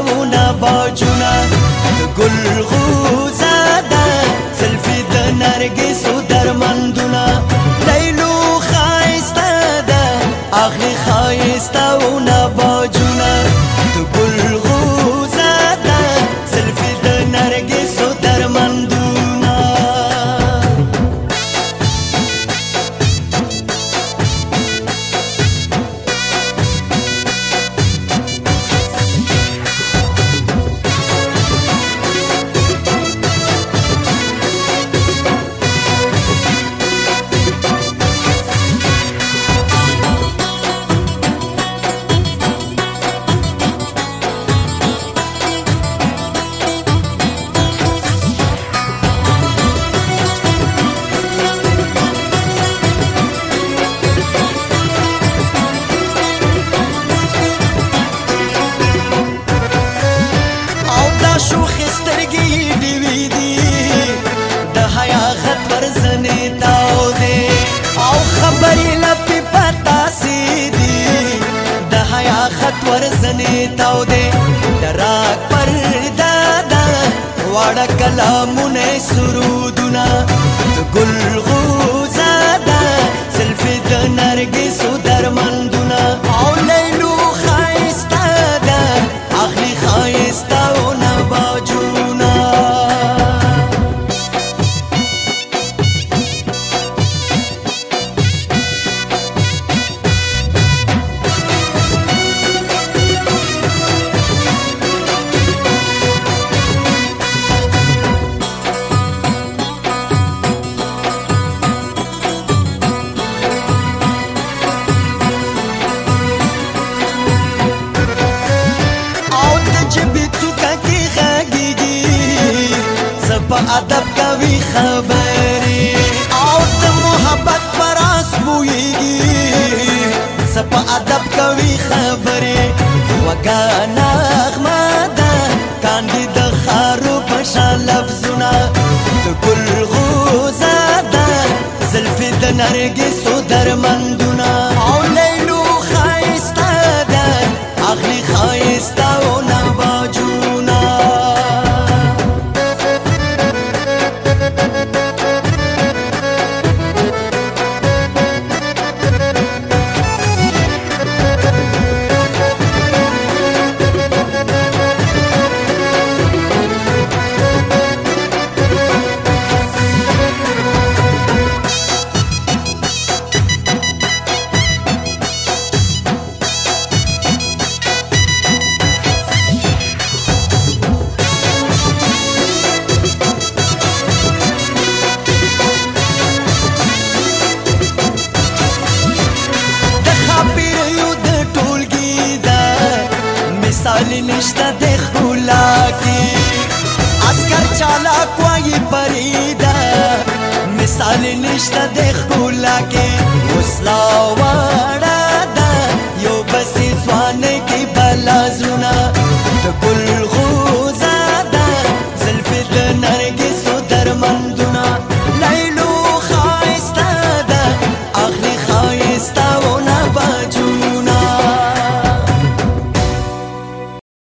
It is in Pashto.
உன خط ورسنی تاو دی دراک پر دادا وڑا کلامون سرودونا گل غوزادا سلفی دنرگی سودا په ادب کوي خبرې او د محبت پر اس بوېږي په ادب کوي خبرې وګانا احمد کاندي د خارو په شلف زنا د ګل غوزاده زلفې د نرګې سو درمند خیال نشته د ښکلا کې عسکر چالاک وایي پریده مثال نشته د